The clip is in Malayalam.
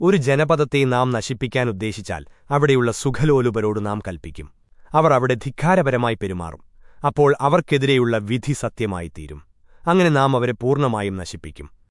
ഒരു ജനപദത്തെ നാം നശിപ്പിക്കാനുദ്ദേശിച്ചാൽ അവിടെയുള്ള സുഖലോലുപരോട് നാം കൽപ്പിക്കും. അവർ അവിടെ ധിക്കാരപരമായി പെരുമാറും. അപ്പോൾ അവർക്കെതിരെയുള്ള വിധി സത്യമായിത്തീരും. അങ്ങനെ നാം അവരെ പൂർണമായും നശിപ്പിക്കും.